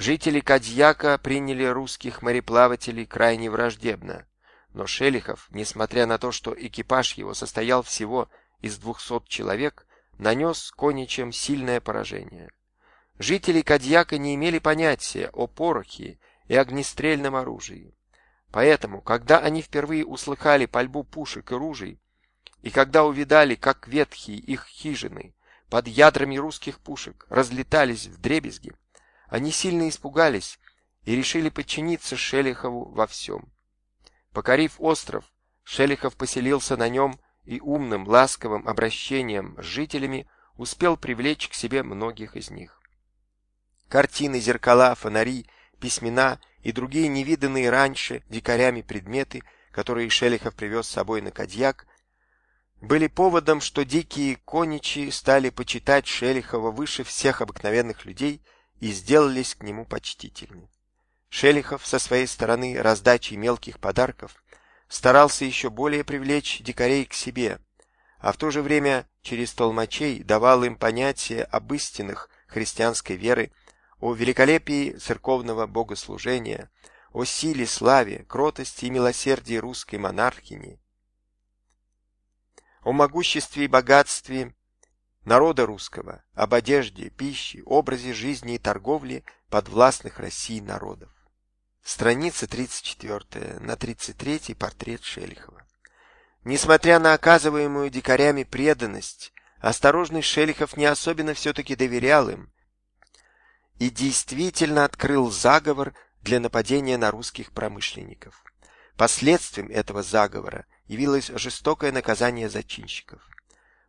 Жители Кадьяка приняли русских мореплавателей крайне враждебно, но Шелихов, несмотря на то, что экипаж его состоял всего из 200 человек, нанес коничам сильное поражение. Жители Кадьяка не имели понятия о порохе и огнестрельном оружии. Поэтому, когда они впервые услыхали пальбу пушек и ружей, и когда увидали, как ветхие их хижины под ядрами русских пушек разлетались в дребезги, они сильно испугались и решили подчиниться Шелихову во всем. Покорив остров, Шелихов поселился на нем и умным, ласковым обращением с жителями успел привлечь к себе многих из них. Картины, зеркала, фонари, письмена и другие невиданные раньше дикарями предметы, которые Шелихов привез с собой на Кадьяк, были поводом, что дикие коничи стали почитать Шелихова выше всех обыкновенных людей и сделались к нему почтительны. Шелихов со своей стороны раздачей мелких подарков старался еще более привлечь дикарей к себе, а в то же время через толмачей давал им понятие об истинах христианской веры, о великолепии церковного богослужения, о силе, славе, кротости и милосердии русской монархини, о могуществе и богатстве народа русского, об одежде, пище, образе жизни и торговли подвластных России народов. Страница 34 на 33 портрет Шелихова. Несмотря на оказываемую дикарями преданность, осторожный Шелихов не особенно все-таки доверял им и действительно открыл заговор для нападения на русских промышленников. Последствием этого заговора явилось жестокое наказание зачинщиков.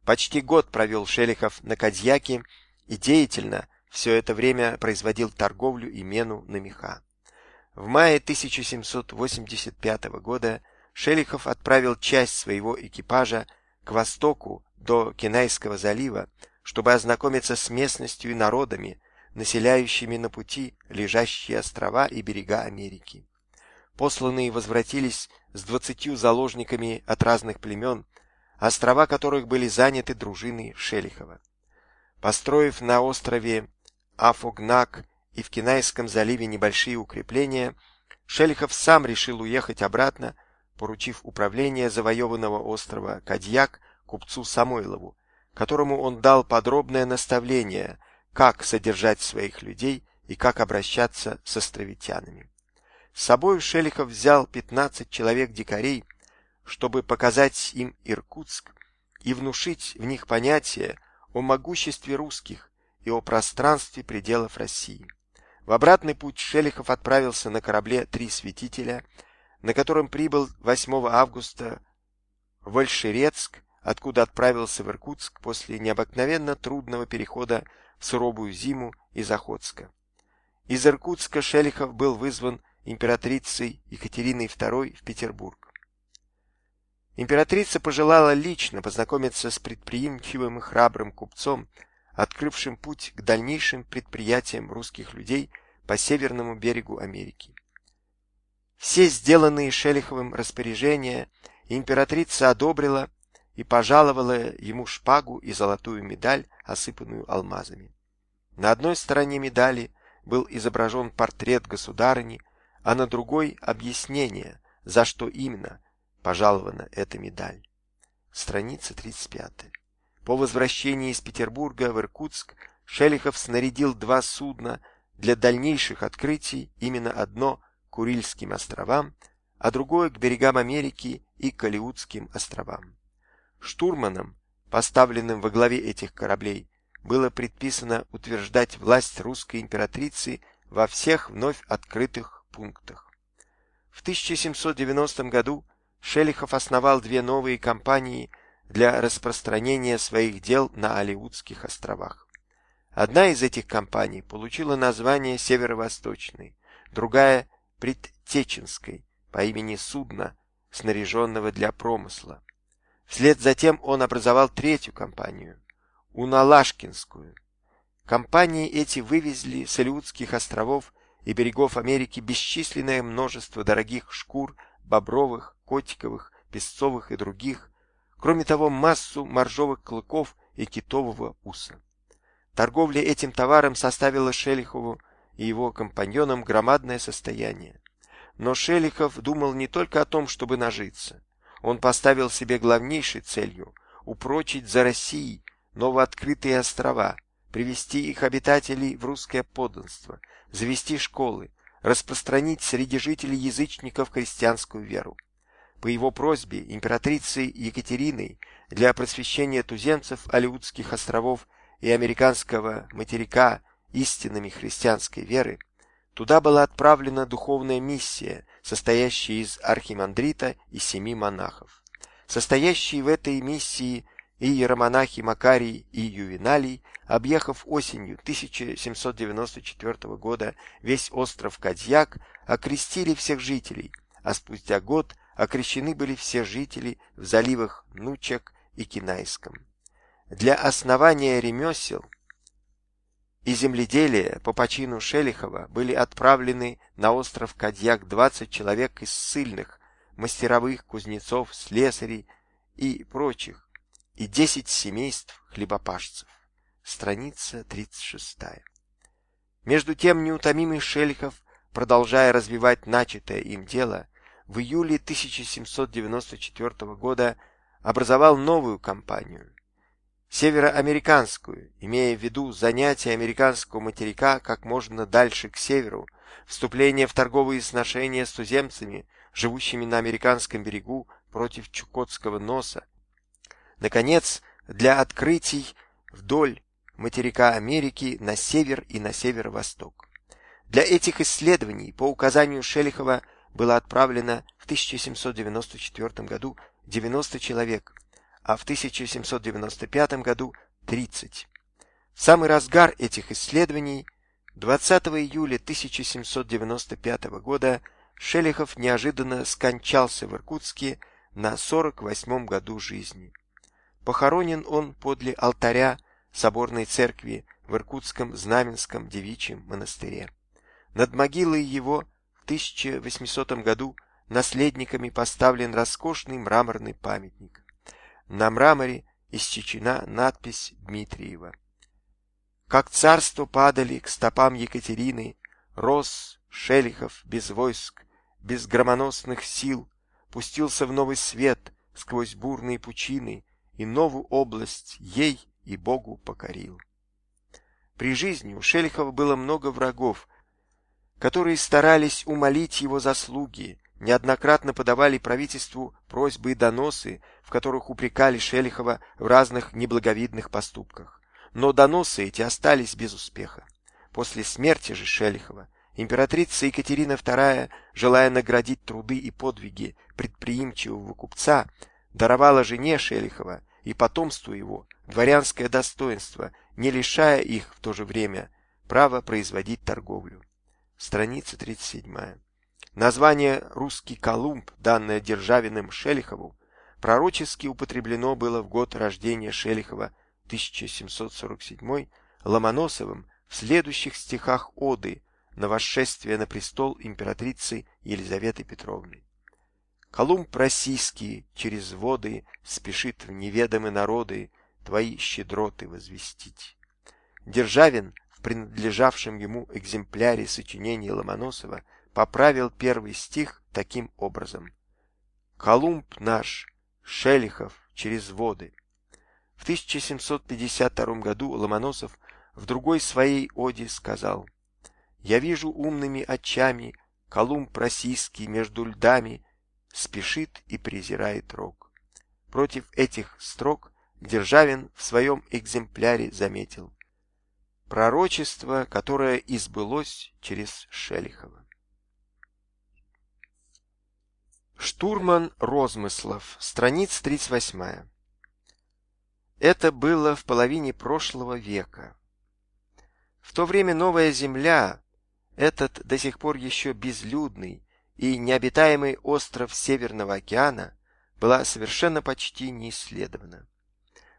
Почти год провел Шелихов на Кадьяке и деятельно все это время производил торговлю и мену на меха. В мае 1785 года Шелихов отправил часть своего экипажа к востоку до Кенайского залива, чтобы ознакомиться с местностью и народами, населяющими на пути лежащие острова и берега Америки. Посланные возвратились с двадцатью заложниками от разных племен, острова которых были заняты дружиной Шелихова. Построив на острове Афогнак и в Кинайском заливе небольшие укрепления, Шелихов сам решил уехать обратно, поручив управление завоеванного острова Кадьяк купцу Самойлову, которому он дал подробное наставление, как содержать своих людей и как обращаться с островитянами. С собой Шелихов взял 15 человек дикарей, чтобы показать им Иркутск и внушить в них понятие о могуществе русских и о пространстве пределов России. В обратный путь Шелихов отправился на корабле «Три святителя», на котором прибыл 8 августа в Ольшерецк, откуда отправился в Иркутск после необыкновенно трудного перехода в суровую зиму из Охотска. Из Иркутска Шелихов был вызван императрицей Екатериной II в Петербург. Императрица пожелала лично познакомиться с предприимчивым и храбрым купцом, открывшим путь к дальнейшим предприятиям русских людей по северному берегу Америки. Все сделанные Шелиховым распоряжения императрица одобрила и пожаловала ему шпагу и золотую медаль, осыпанную алмазами. На одной стороне медали был изображен портрет государыни, а на другой объяснение, за что именно пожалована эта медаль. Страница 35. По возвращении из Петербурга в Иркутск Шелихов снарядил два судна для дальнейших открытий, именно одно к Курильским островам, а другое к берегам Америки и к Алиутским островам. Штурманам, поставленным во главе этих кораблей, было предписано утверждать власть русской императрицы во всех вновь открытых пунктах. В 1790 году Шелихов основал две новые компании для распространения своих дел на Алиутских островах. Одна из этих компаний получила название Северо-Восточной, другая – Предтеченской, по имени судна, снаряженного для промысла. Вслед за тем он образовал третью компанию – Уналашкинскую. Компании эти вывезли с Алиутских островов и берегов Америки бесчисленное множество дорогих шкур, бобровых, котиковых, песцовых и других, кроме того массу моржовых клыков и китового уса. Торговля этим товаром составила Шелихову и его компаньонам громадное состояние. Но Шелихов думал не только о том, чтобы нажиться. Он поставил себе главнейшей целью упрочить за Россией новооткрытые острова, привести их обитателей в русское подданство, завести школы, распространить среди жителей язычников христианскую веру. По его просьбе императрицы Екатериной для просвещения туземцев Алиутских островов и американского материка истинами христианской веры, туда была отправлена духовная миссия, состоящая из архимандрита и семи монахов. Состоящие в этой миссии и иеромонахи Макарий и Ювеналий, объехав осенью 1794 года весь остров Кадьяк, окрестили всех жителей, а спустя год окрещены были все жители в заливах Нучек и Кинайском. Для основания ремесел и земледелия по почину Шелихова были отправлены на остров Кадьяк 20 человек из ссыльных, мастеровых, кузнецов, слесарей и прочих, и 10 семейств хлебопашцев. Страница 36. Между тем неутомимый Шелихов, продолжая развивать начатое им дело, в июле 1794 года образовал новую компанию, североамериканскую, имея в виду занятие американского материка как можно дальше к северу, вступление в торговые сношения с туземцами, живущими на американском берегу против Чукотского носа. Наконец, для открытий вдоль материка Америки на север и на северо-восток. Для этих исследований по указанию Шелихова было отправлено в 1794 году 90 человек, а в 1795 году 30. В самый разгар этих исследований 20 июля 1795 года Шелихов неожиданно скончался в Иркутске на 48 году жизни. Похоронен он подле алтаря соборной церкви в Иркутском Знаменском девичьем монастыре. Над могилой его 1800 году наследниками поставлен роскошный мраморный памятник. На мраморе исчечена надпись Дмитриева. Как царство падали к стопам Екатерины, рос Шелихов без войск, без громоносных сил, пустился в новый свет сквозь бурные пучины и новую область ей и Богу покорил. При жизни у Шелихова было много врагов, которые старались умолить его заслуги, неоднократно подавали правительству просьбы и доносы, в которых упрекали Шелихова в разных неблаговидных поступках. Но доносы эти остались без успеха. После смерти же Шелихова императрица Екатерина II, желая наградить труды и подвиги предприимчивого купца, даровала жене Шелихова и потомству его дворянское достоинство, не лишая их в то же время права производить торговлю. Страница 37. Название «Русский Колумб», данное Державиным Шелихову, пророчески употреблено было в год рождения Шелихова 1747 Ломоносовым в следующих стихах оды на восшествие на престол императрицы Елизаветы Петровны. Колумб российский через воды спешит в неведомые народы твои щедроты возвестить. Державин в принадлежавшем ему экземпляре сочинения Ломоносова поправил первый стих таким образом. Колумб наш, Шелихов, через воды. В 1752 году Ломоносов в другой своей оде сказал «Я вижу умными очами Колумб российский между льдами спешит и презирает рог». Против этих строк Державин в своем экземпляре заметил пророчество, которое избылось через Шелихова. Штурман Розмыслов, страница 38. Это было в половине прошлого века. В то время Новая Земля, этот до сих пор еще безлюдный и необитаемый остров Северного океана, была совершенно почти не исследована.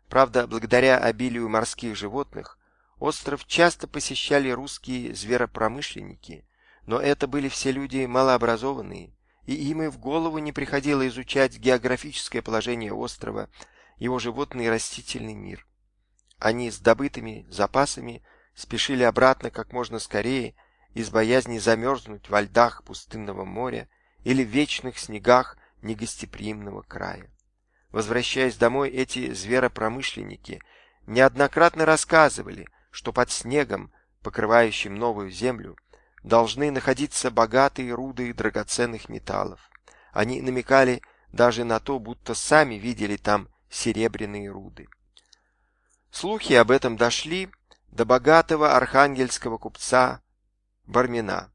Правда, благодаря обилию морских животных, остров часто посещали русские зверопромышленники, но это были все люди малообразованные, и им и в голову не приходило изучать географическое положение острова, его животный и растительный мир. Они с добытыми запасами спешили обратно как можно скорее, из боязни замерзнуть во льдах пустынного моря или в вечных снегах негостеприимного края. Возвращаясь домой, эти зверопромышленники неоднократно рассказывали, что под снегом, покрывающим новую землю, должны находиться богатые руды драгоценных металлов. Они намекали даже на то, будто сами видели там серебряные руды. Слухи об этом дошли до богатого архангельского купца Бармина.